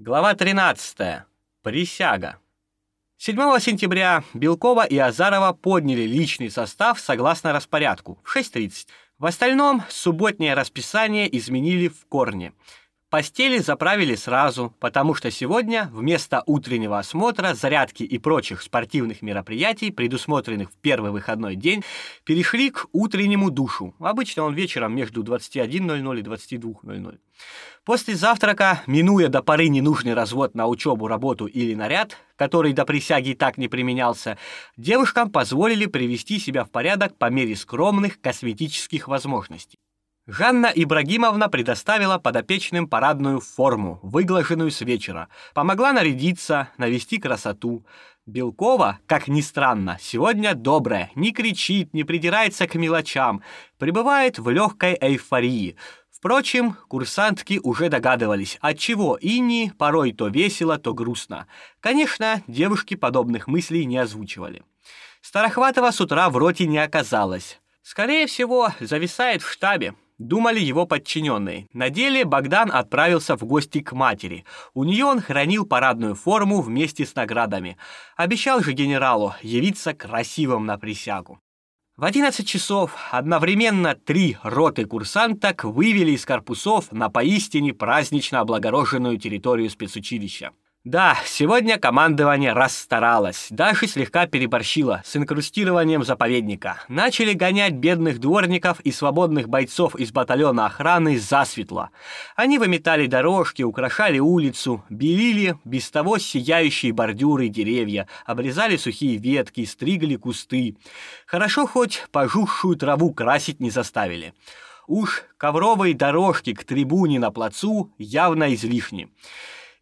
Глава 13. Присяга. 7 сентября Белкова и Азарова подняли личный состав согласно распорядку в 6.30. В остальном субботнее расписание изменили в корне. Постели заправили сразу, потому что сегодня вместо утреннего осмотра, зарядки и прочих спортивных мероприятий, предусмотренных в первый выходной день, перешли к утреннему душу. Обычно он вечером между 21:00 и 22:00. После завтрака, минуя до поры ненужный развод на учебу, работу или наряд, который до присяги так не применялся, девушкам позволили привести себя в порядок по мере скромных косметических возможностей. Жанна Ибрагимовна предоставила подопечным парадную форму, выглаженную с вечера, помогла нарядиться, навести красоту. Белкова, как ни странно, сегодня добрая, не кричит, не придирается к мелочам, пребывает в легкой эйфории. Впрочем, курсантки уже догадывались, от чего Инни порой то весело, то грустно. Конечно, девушки подобных мыслей не озвучивали. Старохватова с утра в роте не оказалось. Скорее всего, зависает в штабе думали его подчиненные. На деле Богдан отправился в гости к матери. У нее он хранил парадную форму вместе с наградами. Обещал же генералу явиться красивым на присягу. В 11 часов одновременно три роты курсанток вывели из корпусов на поистине празднично облагороженную территорию спецучилища. Да, сегодня командование расстаралось, даже слегка переборщило с инкрустированием заповедника. Начали гонять бедных дворников и свободных бойцов из батальона охраны засветло. Они выметали дорожки, украшали улицу, белили без того сияющие бордюры и деревья, обрезали сухие ветки, стригли кусты. Хорошо хоть пожухшую траву красить не заставили. Уж ковровые дорожки к трибуне на плацу явно излишни.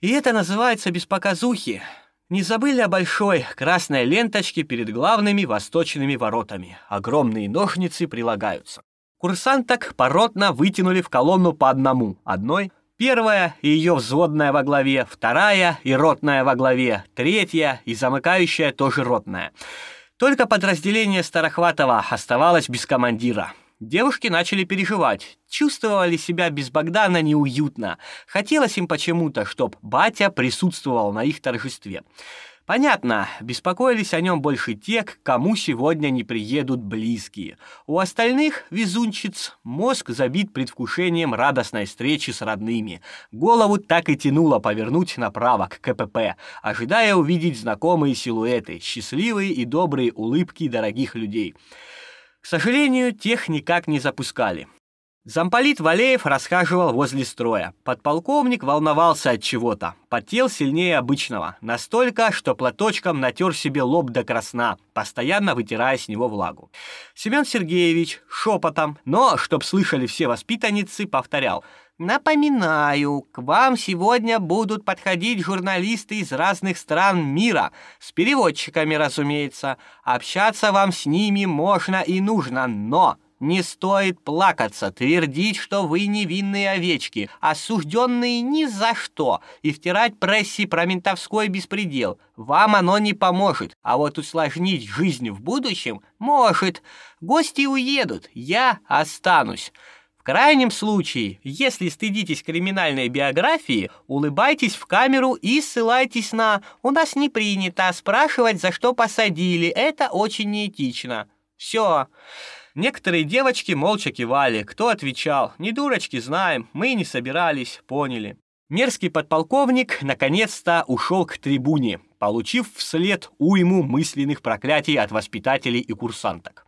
И это называется без показухи. Не забыли о большой красной ленточке перед главными восточными воротами. Огромные ножницы прилагаются. Курсанток поротно вытянули в колонну по одному. Одной Первая и ее взводная во главе, вторая и ротная во главе, третья и замыкающая тоже ротная. Только подразделение Старохватова оставалось без командира. Девушки начали переживать, чувствовали себя без Богдана неуютно. Хотелось им почему-то, чтоб батя присутствовал на их торжестве. Понятно, беспокоились о нем больше те, к кому сегодня не приедут близкие. У остальных везунчиц мозг забит предвкушением радостной встречи с родными. Голову так и тянуло повернуть направо к КПП, ожидая увидеть знакомые силуэты, счастливые и добрые улыбки дорогих людей. К сожалению, тех никак не запускали. Замполит Валеев расхаживал возле строя. Подполковник волновался от чего-то, потел сильнее обычного, настолько, что платочком натер себе лоб до красна, постоянно вытирая с него влагу. Семен Сергеевич шепотом, но чтоб слышали все воспитанницы, повторял: Напоминаю, к вам сегодня будут подходить журналисты из разных стран мира, с переводчиками, разумеется. Общаться вам с ними можно и нужно, но не стоит плакаться, твердить, что вы невинные овечки, осужденные ни за что, и втирать прессе про ментовской беспредел. Вам оно не поможет, а вот усложнить жизнь в будущем может. Гости уедут, я останусь крайнем случае, если стыдитесь криминальной биографии, улыбайтесь в камеру и ссылайтесь на «У нас не принято спрашивать, за что посадили, это очень неэтично». Все. Некоторые девочки молча кивали. Кто отвечал? Не дурочки, знаем, мы не собирались, поняли. Мерзкий подполковник наконец-то ушел к трибуне, получив вслед уйму мысленных проклятий от воспитателей и курсанток.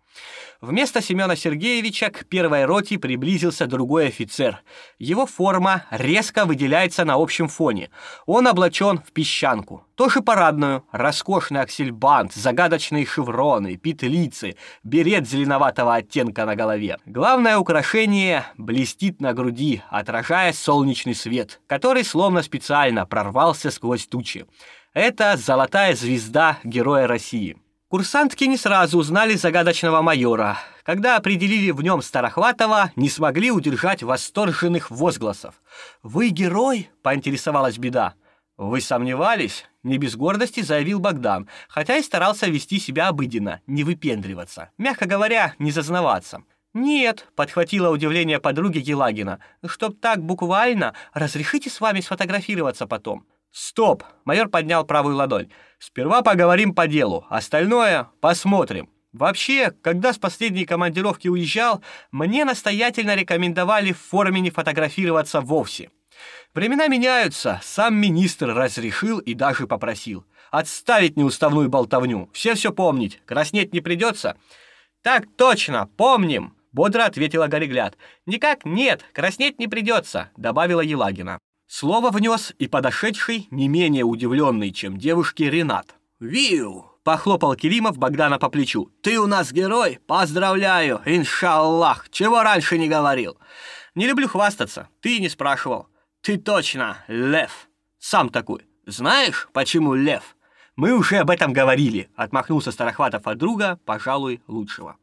Вместо Семена Сергеевича к первой роте приблизился другой офицер. Его форма резко выделяется на общем фоне. Он облачен в песчанку, тоже парадную, роскошный аксельбант, загадочные шевроны, петлицы, берет зеленоватого оттенка на голове. Главное украшение блестит на груди, отражая солнечный свет, который словно специально прорвался сквозь тучи. Это золотая звезда Героя России. Курсантки не сразу узнали загадочного майора. Когда определили в нем Старохватова, не смогли удержать восторженных возгласов. «Вы герой?» — поинтересовалась беда. «Вы сомневались?» — не без гордости заявил Богдан, хотя и старался вести себя обыденно, не выпендриваться, мягко говоря, не зазнаваться. «Нет», — подхватила удивление подруги Елагина, — «чтоб так буквально, разрешите с вами сфотографироваться потом». Стоп, майор поднял правую ладонь. Сперва поговорим по делу, остальное посмотрим. Вообще, когда с последней командировки уезжал, мне настоятельно рекомендовали в форме не фотографироваться вовсе. Времена меняются, сам министр разрешил и даже попросил. Отставить неуставную болтовню, все все помнить, краснеть не придется. Так точно, помним, бодро ответила Горегляд. Никак нет, краснеть не придется, добавила Елагина. Слово внес и подошедший, не менее удивленный, чем девушки, Ренат. «Виу!» — похлопал Килимов Богдана по плечу. «Ты у нас герой? Поздравляю! Иншаллах! Чего раньше не говорил?» «Не люблю хвастаться. Ты не спрашивал». «Ты точно, лев. Сам такой. Знаешь, почему лев?» «Мы уже об этом говорили», — отмахнулся Старохватов от друга, пожалуй, лучшего.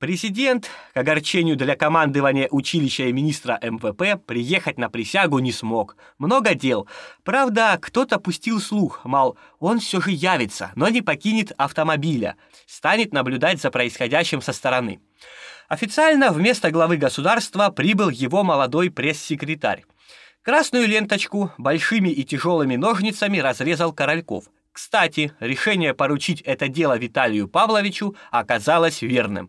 Президент, к огорчению для командования училища и министра МВП, приехать на присягу не смог. Много дел. Правда, кто-то пустил слух, мол, он все же явится, но не покинет автомобиля, станет наблюдать за происходящим со стороны. Официально вместо главы государства прибыл его молодой пресс-секретарь. Красную ленточку большими и тяжелыми ножницами разрезал Корольков. Кстати, решение поручить это дело Виталию Павловичу оказалось верным.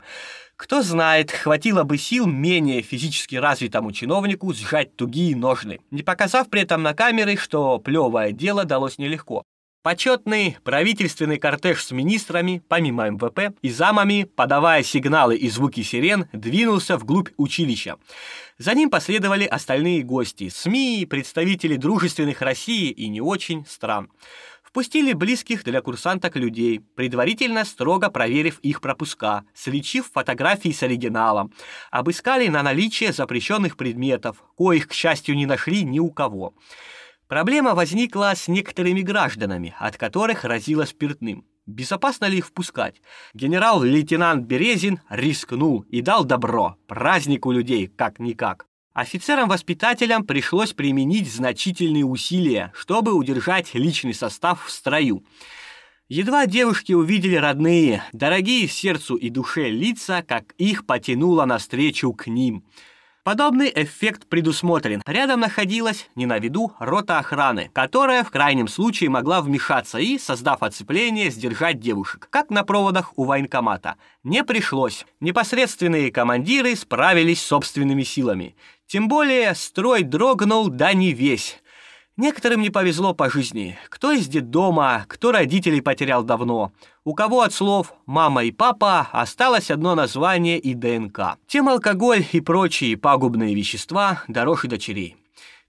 Кто знает, хватило бы сил менее физически развитому чиновнику сжать тугие ножны, не показав при этом на камеры, что плевое дело далось нелегко. Почетный правительственный кортеж с министрами, помимо МВП, и замами, подавая сигналы и звуки сирен, двинулся вглубь училища. За ним последовали остальные гости, СМИ, представители дружественных России и не очень стран впустили близких для курсанток людей, предварительно строго проверив их пропуска, сличив фотографии с оригиналом, обыскали на наличие запрещенных предметов, коих, к счастью, не нашли ни у кого. Проблема возникла с некоторыми гражданами, от которых разило спиртным. Безопасно ли их впускать? Генерал-лейтенант Березин рискнул и дал добро. Праздник у людей как-никак. Офицерам-воспитателям пришлось применить значительные усилия, чтобы удержать личный состав в строю. Едва девушки увидели родные, дорогие сердцу и душе лица, как их потянуло навстречу к ним – Подобный эффект предусмотрен. Рядом находилась, не на виду, рота охраны, которая в крайнем случае могла вмешаться и, создав оцепление, сдержать девушек, как на проводах у военкомата. Не пришлось. Непосредственные командиры справились собственными силами. Тем более строй дрогнул да не весь. Некоторым не повезло по жизни. Кто из детдома, кто родителей потерял давно. У кого от слов «мама» и «папа» осталось одно название и ДНК. Тем алкоголь и прочие пагубные вещества дороже дочерей.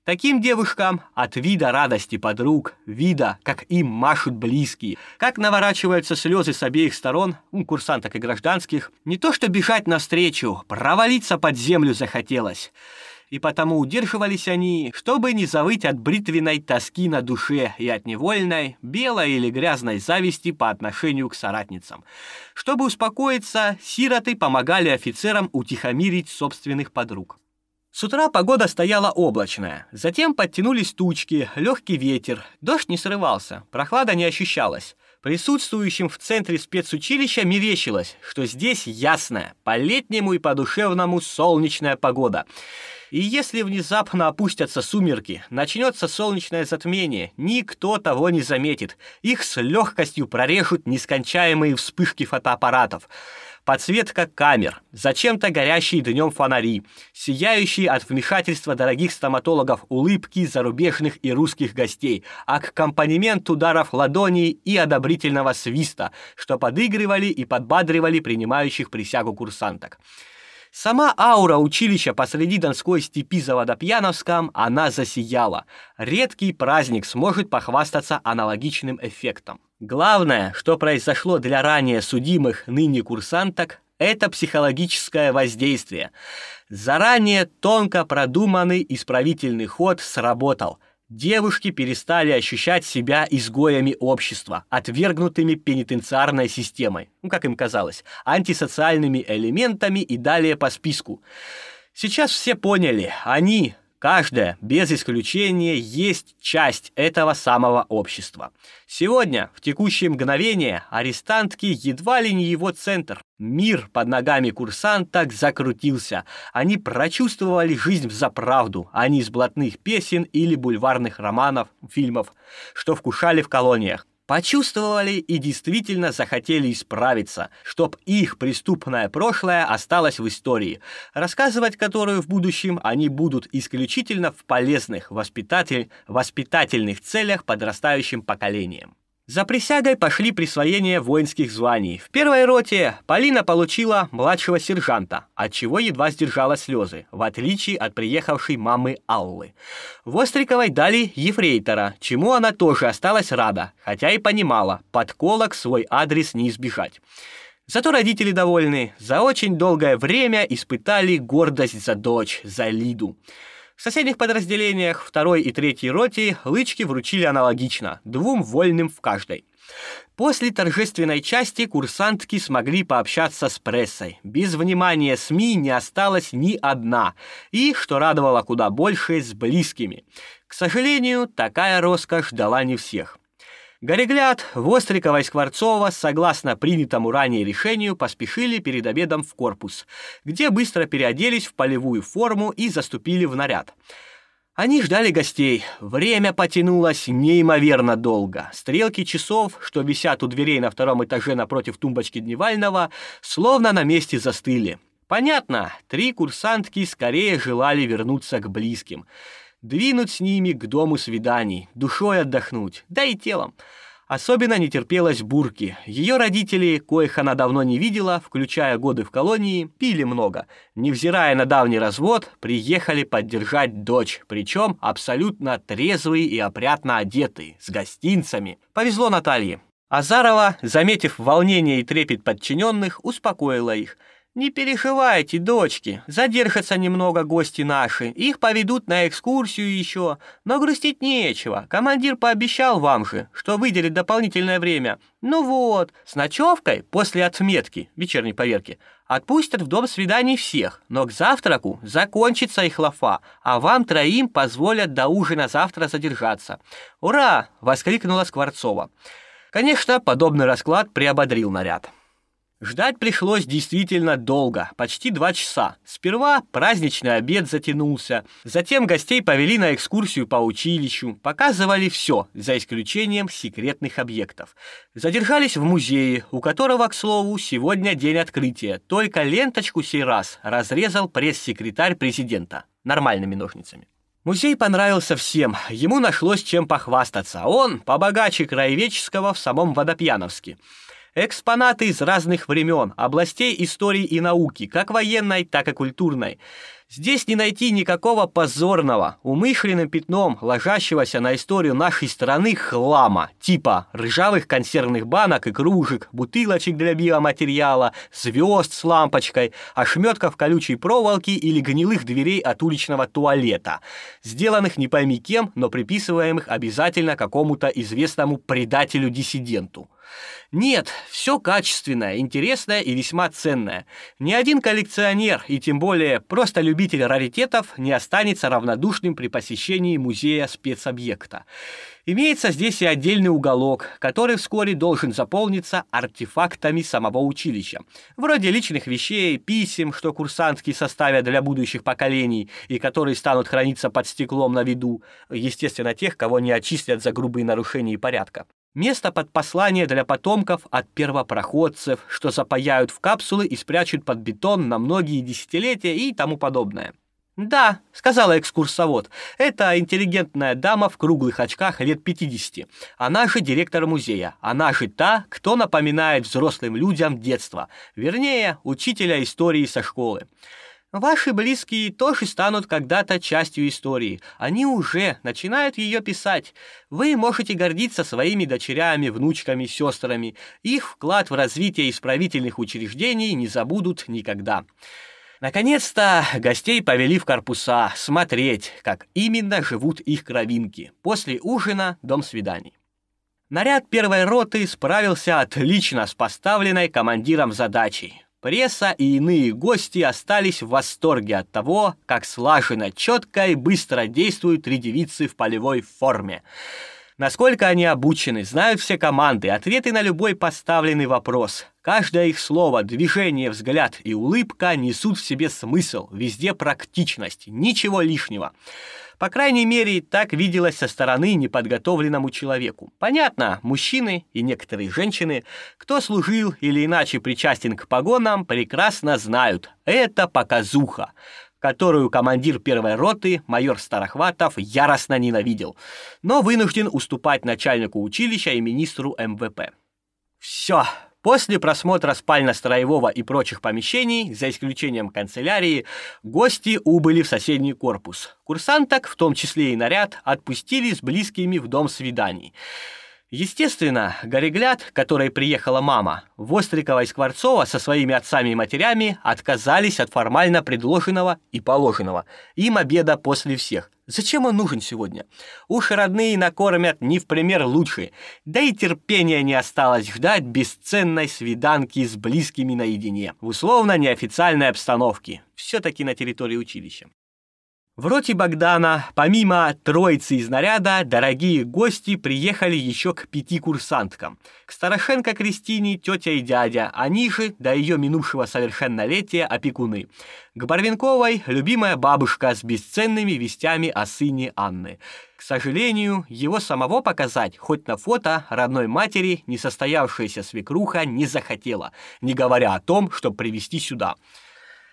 Таким девушкам от вида радости подруг, вида, как им машут близкие, как наворачиваются слезы с обеих сторон, у курсанток и гражданских, не то что бежать навстречу, провалиться под землю захотелось и потому удерживались они, чтобы не завыть от бритвенной тоски на душе и от невольной, белой или грязной зависти по отношению к соратницам. Чтобы успокоиться, сироты помогали офицерам утихомирить собственных подруг. С утра погода стояла облачная, затем подтянулись тучки, легкий ветер, дождь не срывался, прохлада не ощущалась. Присутствующим в центре спецучилища мерещилось, что здесь ясная, по-летнему и по-душевному солнечная погода – и если внезапно опустятся сумерки, начнется солнечное затмение, никто того не заметит. Их с легкостью прорежут нескончаемые вспышки фотоаппаратов. Подсветка камер, зачем-то горящие днем фонари, сияющие от вмешательства дорогих стоматологов улыбки зарубежных и русских гостей, аккомпанемент ударов ладоней и одобрительного свиста, что подыгрывали и подбадривали принимающих присягу курсанток. Сама аура училища посреди Донской степи за Водопьяновском, она засияла. Редкий праздник сможет похвастаться аналогичным эффектом. Главное, что произошло для ранее судимых ныне курсанток, это психологическое воздействие. Заранее тонко продуманный исправительный ход сработал. Девушки перестали ощущать себя изгоями общества, отвергнутыми пенитенциарной системой, ну, как им казалось, антисоциальными элементами и далее по списку. Сейчас все поняли, они, Каждая, без исключения, есть часть этого самого общества. Сегодня, в текущее мгновение, арестантки едва ли не его центр. Мир под ногами курсанток закрутился. Они прочувствовали жизнь в заправду, а не из блатных песен или бульварных романов, фильмов, что вкушали в колониях почувствовали и действительно захотели исправиться, чтоб их преступное прошлое осталось в истории, рассказывать которую в будущем они будут исключительно в полезных воспитатель, воспитательных целях подрастающим поколениям. За присягой пошли присвоение воинских званий. В первой роте Полина получила младшего сержанта, от чего едва сдержала слезы, в отличие от приехавшей мамы Аллы. Востриковой дали ефрейтора, чему она тоже осталась рада, хотя и понимала, подколок свой адрес не избежать. Зато родители довольны, за очень долгое время испытали гордость за дочь, за Лиду. В соседних подразделениях второй и третьей роте лычки вручили аналогично, двум вольным в каждой. После торжественной части курсантки смогли пообщаться с прессой. Без внимания СМИ не осталась ни одна, и, что радовало куда больше, с близкими. К сожалению, такая роскошь дала не всех. Горегляд, Вострикова и Скворцова, согласно принятому ранее решению, поспешили перед обедом в корпус, где быстро переоделись в полевую форму и заступили в наряд. Они ждали гостей. Время потянулось неимоверно долго. Стрелки часов, что висят у дверей на втором этаже напротив тумбочки Дневального, словно на месте застыли. Понятно, три курсантки скорее желали вернуться к близким — двинуть с ними к дому свиданий, душой отдохнуть, да и телом. Особенно не терпелась Бурки. Ее родители, коих она давно не видела, включая годы в колонии, пили много. Невзирая на давний развод, приехали поддержать дочь, причем абсолютно трезвые и опрятно одетые, с гостинцами. Повезло Наталье. Азарова, заметив волнение и трепет подчиненных, успокоила их – «Не переживайте, дочки, задержатся немного гости наши, их поведут на экскурсию еще, но грустить нечего, командир пообещал вам же, что выделит дополнительное время. Ну вот, с ночевкой, после отметки, вечерней поверки, отпустят в дом свиданий всех, но к завтраку закончится их лафа, а вам троим позволят до ужина завтра задержаться. «Ура!» — воскликнула Скворцова. Конечно, подобный расклад приободрил наряд. Ждать пришлось действительно долго, почти два часа. Сперва праздничный обед затянулся, затем гостей повели на экскурсию по училищу, показывали все, за исключением секретных объектов. Задержались в музее, у которого, к слову, сегодня день открытия, только ленточку сей раз разрезал пресс-секретарь президента нормальными ножницами. Музей понравился всем, ему нашлось чем похвастаться. Он побогаче Краеведческого в самом Водопьяновске. Экспонаты из разных времен, областей истории и науки, как военной, так и культурной. Здесь не найти никакого позорного, умышленным пятном ложащегося на историю нашей страны хлама, типа ржавых консервных банок и кружек, бутылочек для биоматериала, звезд с лампочкой, ошметков колючей проволоки или гнилых дверей от уличного туалета, сделанных не пойми кем, но приписываемых обязательно какому-то известному предателю-диссиденту. Нет, все качественное, интересное и весьма ценное. Ни один коллекционер, и тем более просто любитель раритетов, не останется равнодушным при посещении музея спецобъекта. Имеется здесь и отдельный уголок, который вскоре должен заполниться артефактами самого училища, вроде личных вещей, писем, что курсантки составят для будущих поколений и которые станут храниться под стеклом на виду, естественно, тех, кого не отчислят за грубые нарушения порядка. Место под послание для потомков от первопроходцев, что запаяют в капсулы и спрячут под бетон на многие десятилетия и тому подобное. «Да», — сказала экскурсовод, — «это интеллигентная дама в круглых очках лет 50. Она же директор музея. Она же та, кто напоминает взрослым людям детство. Вернее, учителя истории со школы. Ваши близкие тоже станут когда-то частью истории. Они уже начинают ее писать. Вы можете гордиться своими дочерями, внучками, сестрами. Их вклад в развитие исправительных учреждений не забудут никогда. Наконец-то гостей повели в корпуса смотреть, как именно живут их кровинки. После ужина дом свиданий. Наряд первой роты справился отлично с поставленной командиром задачей. Пресса и иные гости остались в восторге от того, как слаженно, четко и быстро действуют три девицы в полевой форме. Насколько они обучены, знают все команды, ответы на любой поставленный вопрос. Каждое их слово, движение, взгляд и улыбка несут в себе смысл, везде практичность, ничего лишнего. По крайней мере, так виделось со стороны неподготовленному человеку. Понятно, мужчины и некоторые женщины, кто служил или иначе причастен к погонам, прекрасно знают. Это показуха которую командир первой роты, майор Старохватов, яростно ненавидел, но вынужден уступать начальнику училища и министру МВП. Все, После просмотра спально-строевого и прочих помещений, за исключением канцелярии, гости убыли в соседний корпус. Курсанток, в том числе и наряд, отпустили с близкими в дом свиданий. Естественно, Горегляд, которой приехала мама, Вострикова и Скворцова со своими отцами и матерями отказались от формально предложенного и положенного им обеда после всех. Зачем он нужен сегодня? Уж родные накормят не в пример лучше, да и терпения не осталось ждать бесценной свиданки с близкими наедине, в условно неофициальной обстановке, все-таки на территории училища. В роте Богдана, помимо троицы из наряда, дорогие гости приехали еще к пяти курсанткам. К Старошенко Кристине тетя и дядя, они же до ее минувшего совершеннолетия опекуны. К Барвинковой любимая бабушка с бесценными вестями о сыне Анны. К сожалению, его самого показать, хоть на фото, родной матери несостоявшаяся свекруха не захотела, не говоря о том, чтобы привести сюда.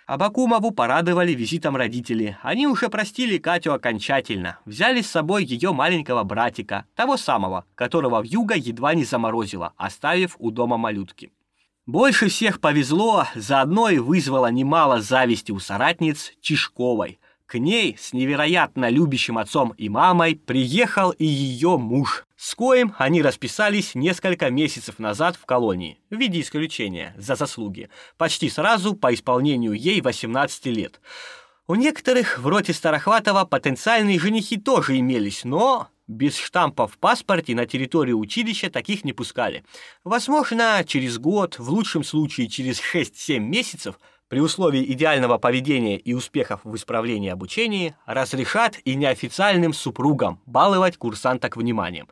Абакумову порадовали визитом родители. Они уже простили Катю окончательно. Взяли с собой ее маленького братика, того самого, которого в юго едва не заморозило, оставив у дома малютки. Больше всех повезло, заодно и вызвало немало зависти у соратниц Чешковой. К ней с невероятно любящим отцом и мамой приехал и ее муж, с коим они расписались несколько месяцев назад в колонии, в виде исключения, за заслуги, почти сразу по исполнению ей 18 лет. У некоторых, в роте Старохватова, потенциальные женихи тоже имелись, но без штампа в паспорте на территорию училища таких не пускали. Возможно, через год, в лучшем случае через 6-7 месяцев – при условии идеального поведения и успехов в исправлении обучения разрешат и неофициальным супругам баловать курсанток вниманием.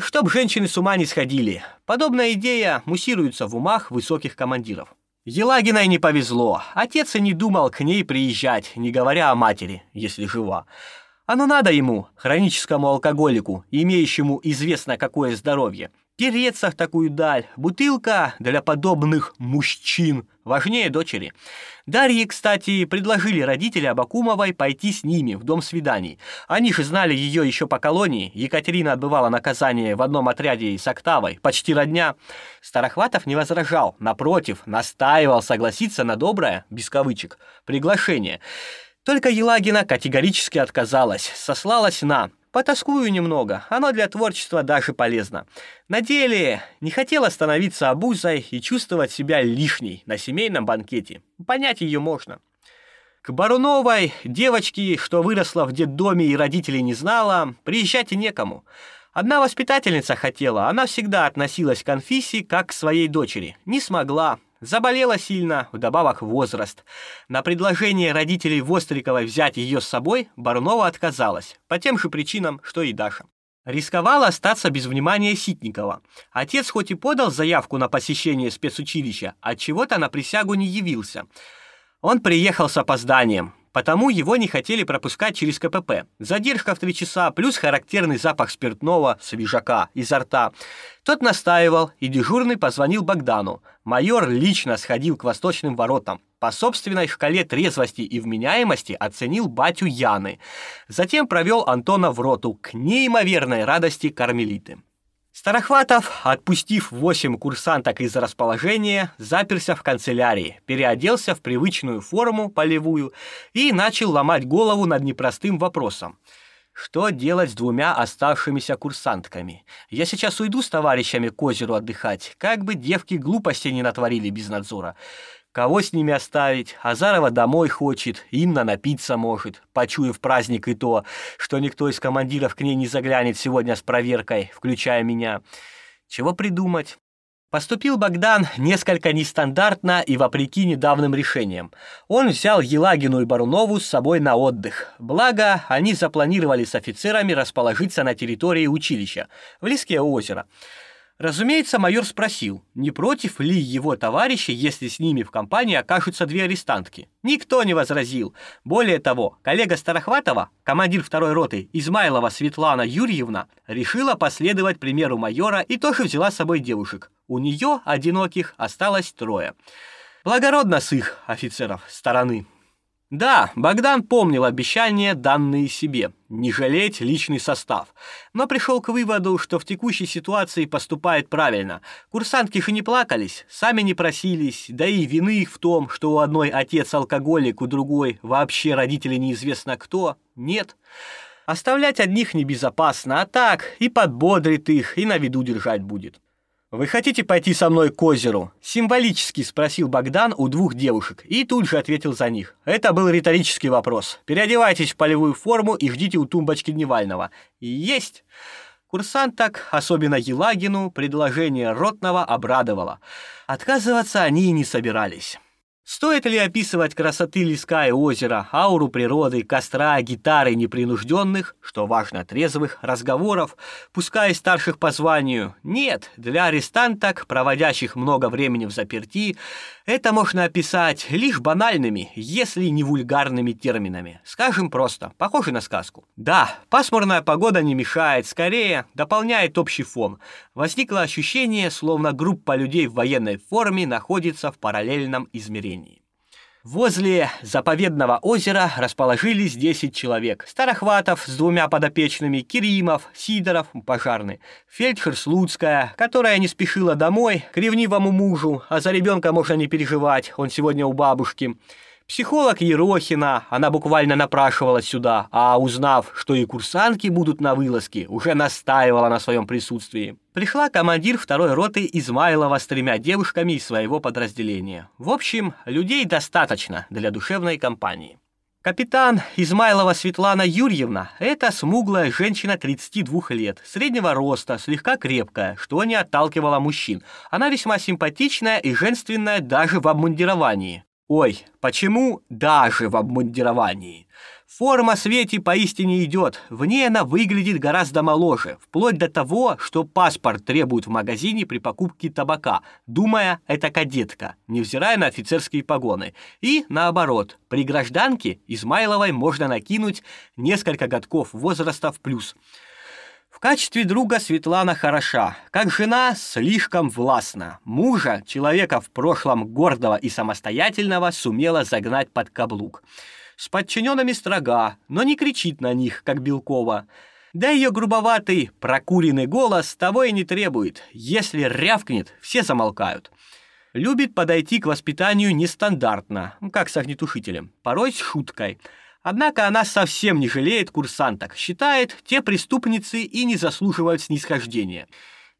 Чтоб женщины с ума не сходили. Подобная идея муссируется в умах высоких командиров. Елагиной не повезло. Отец и не думал к ней приезжать, не говоря о матери, если жива. Оно надо ему, хроническому алкоголику, имеющему известно какое здоровье. Тереться в такую даль. Бутылка для подобных мужчин важнее дочери. Дарье, кстати, предложили родители Абакумовой пойти с ними в дом свиданий. Они же знали ее еще по колонии. Екатерина отбывала наказание в одном отряде с Октавой, почти родня. Старохватов не возражал, напротив, настаивал согласиться на доброе, без кавычек, приглашение. Только Елагина категорически отказалась, сослалась на Потаскую немного, оно для творчества даже полезно. На деле не хотела становиться обузой и чувствовать себя лишней на семейном банкете. Понять ее можно. К Баруновой, девочке, что выросла в детдоме и родителей не знала, приезжать и некому. Одна воспитательница хотела, она всегда относилась к Анфисе как к своей дочери. Не смогла, Заболела сильно, вдобавок возраст. На предложение родителей Востриковой взять ее с собой Барунова отказалась, по тем же причинам, что и Даша. Рисковала остаться без внимания Ситникова. Отец хоть и подал заявку на посещение спецучилища, от чего-то на присягу не явился. Он приехал с опозданием, потому его не хотели пропускать через КПП. Задержка в три часа, плюс характерный запах спиртного, свежака, изо рта. Тот настаивал, и дежурный позвонил Богдану. Майор лично сходил к восточным воротам. По собственной шкале трезвости и вменяемости оценил батю Яны. Затем провел Антона в роту к неимоверной радости кармелиты. Старохватов, отпустив восемь курсанток из расположения, заперся в канцелярии, переоделся в привычную форму полевую и начал ломать голову над непростым вопросом. Что делать с двумя оставшимися курсантками? Я сейчас уйду с товарищами к озеру отдыхать, как бы девки глупости не натворили без надзора. Кого с ними оставить? Азарова домой хочет, Инна напиться может, почуяв праздник и то, что никто из командиров к ней не заглянет сегодня с проверкой, включая меня. Чего придумать? Поступил Богдан несколько нестандартно и вопреки недавним решениям. Он взял Елагину и Барунову с собой на отдых. Благо, они запланировали с офицерами расположиться на территории училища, в Лиске озера. Разумеется, майор спросил, не против ли его товарищи, если с ними в компании окажутся две арестантки. Никто не возразил. Более того, коллега Старохватова, командир второй роты Измайлова Светлана Юрьевна, решила последовать примеру майора и тоже взяла с собой девушек. У нее, одиноких, осталось трое. Благородно с их, офицеров, стороны. Да, Богдан помнил обещания, данные себе, не жалеть личный состав, но пришел к выводу, что в текущей ситуации поступает правильно. Курсантки же не плакались, сами не просились, да и вины их в том, что у одной отец алкоголик, у другой вообще родители неизвестно кто, нет. Оставлять одних небезопасно, а так и подбодрит их, и на виду держать будет. «Вы хотите пойти со мной к озеру?» — символически спросил Богдан у двух девушек и тут же ответил за них. Это был риторический вопрос. «Переодевайтесь в полевую форму и ждите у тумбочки Дневального». Есть! Курсанток, особенно Елагину, предложение Ротного обрадовало. Отказываться они и не собирались. Стоит ли описывать красоты леска и озера, ауру природы, костра, гитары непринужденных, что важно, трезвых разговоров, пускай старших по званию? Нет, для арестанток, проводящих много времени в заперти, это можно описать лишь банальными, если не вульгарными терминами. Скажем просто, похоже на сказку. Да, пасмурная погода не мешает, скорее дополняет общий фон. Возникло ощущение, словно группа людей в военной форме находится в параллельном измерении. Возле заповедного озера расположились 10 человек. Старохватов с двумя подопечными, Киримов, Сидоров, пожарный, фельдшер Слуцкая, которая не спешила домой к ревнивому мужу, а за ребенка можно не переживать, он сегодня у бабушки. Психолог Ерохина, она буквально напрашивалась сюда, а узнав, что и курсантки будут на вылазке, уже настаивала на своем присутствии. Пришла командир второй роты Измайлова с тремя девушками из своего подразделения. В общем, людей достаточно для душевной компании. Капитан Измайлова Светлана Юрьевна – это смуглая женщина 32 лет, среднего роста, слегка крепкая, что не отталкивало мужчин. Она весьма симпатичная и женственная даже в обмундировании. Ой, почему даже в обмундировании? Форма Свети поистине идет, в ней она выглядит гораздо моложе, вплоть до того, что паспорт требуют в магазине при покупке табака, думая, это кадетка, невзирая на офицерские погоны. И наоборот, при гражданке Измайловой можно накинуть несколько годков возраста в плюс – в качестве друга Светлана хороша, как жена слишком властна. Мужа, человека в прошлом гордого и самостоятельного, сумела загнать под каблук. С подчиненными строга, но не кричит на них, как Белкова. Да ее грубоватый, прокуренный голос того и не требует. Если рявкнет, все замолкают. Любит подойти к воспитанию нестандартно, как с огнетушителем, порой с шуткой – Однако она совсем не жалеет курсанток, считает, те преступницы и не заслуживают снисхождения.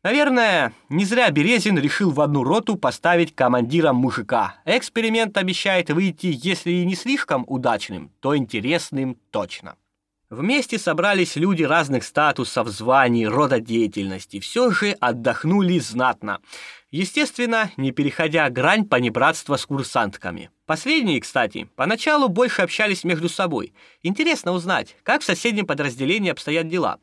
Наверное, не зря Березин решил в одну роту поставить командиром мужика. Эксперимент обещает выйти, если и не слишком удачным, то интересным точно. Вместе собрались люди разных статусов, званий, рода деятельности. Все же отдохнули знатно. Естественно, не переходя грань понебратства с курсантками. Последние, кстати, поначалу больше общались между собой. Интересно узнать, как в соседнем подразделении обстоят дела.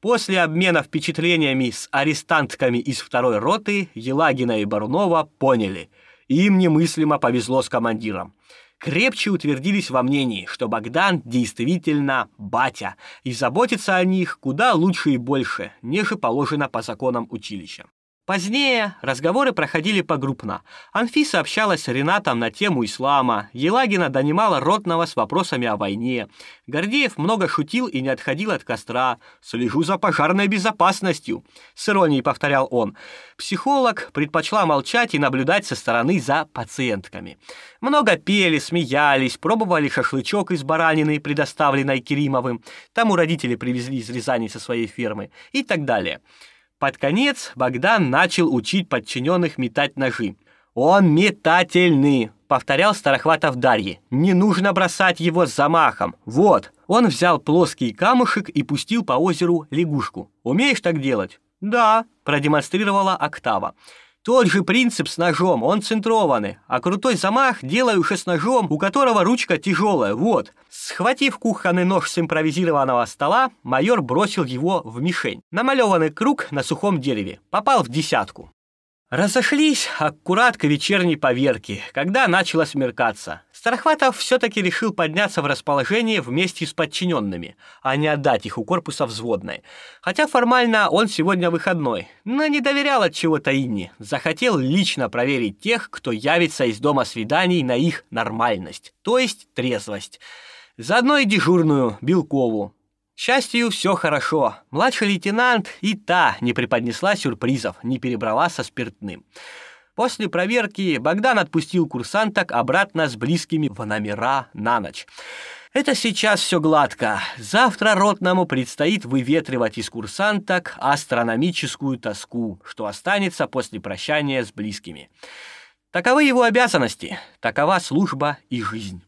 После обмена впечатлениями с арестантками из второй роты Елагина и Барунова поняли, им немыслимо повезло с командиром. Крепче утвердились во мнении, что Богдан действительно батя, и заботится о них куда лучше и больше, нежели положено по законам училища. Позднее разговоры проходили погруппно. Анфиса общалась с Ренатом на тему ислама, Елагина донимала Ротного с вопросами о войне. Гордеев много шутил и не отходил от костра. «Слежу за пожарной безопасностью», — с иронией повторял он. Психолог предпочла молчать и наблюдать со стороны за пациентками. Много пели, смеялись, пробовали шашлычок из баранины, предоставленной Керимовым. Тому родители привезли из Рязани со своей фермы и так далее. Под конец Богдан начал учить подчиненных метать ножи. «Он метательный», — повторял Старохватов Дарье. «Не нужно бросать его с замахом. Вот». Он взял плоский камушек и пустил по озеру лягушку. «Умеешь так делать?» «Да», — продемонстрировала Октава. Тот же принцип с ножом, он центрованный, а крутой замах делаю уже с ножом, у которого ручка тяжелая, вот. Схватив кухонный нож с импровизированного стола, майор бросил его в мишень. Намалеванный круг на сухом дереве. Попал в десятку. Разошлись аккурат к вечерней поверке, когда начало смеркаться. Старохватов все-таки решил подняться в расположение вместе с подчиненными, а не отдать их у корпуса взводной. Хотя формально он сегодня выходной, но не доверял от чего-то Инне. Захотел лично проверить тех, кто явится из дома свиданий на их нормальность, то есть трезвость. Заодно и дежурную, Белкову, к счастью, все хорошо. Младший лейтенант и та не преподнесла сюрпризов, не перебрала со спиртным. После проверки Богдан отпустил курсанток обратно с близкими в номера на ночь. Это сейчас все гладко. Завтра ротному предстоит выветривать из курсанток астрономическую тоску, что останется после прощания с близкими. Таковы его обязанности, такова служба и жизнь.